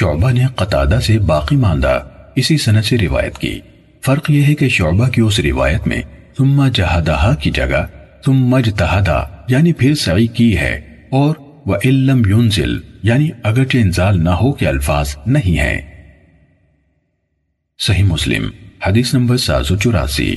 شعبہ نے قطادہ سے باقی ماندہ اسی سند سے روایت کی۔ فرق یہ ہے کہ شعبہ کی اس روایت میں ثم جہدہا کی جگہ، ثم جتہدہ یعنی پھر سعی کی ہے، اور وَإِلَّمْ يُنزِلْ یعنی اگرچہ انزال نہ ہو کے الفاظ نہیں ہیں۔ صحیح مسلم، حدیث نمبر سات سو چوراسی۔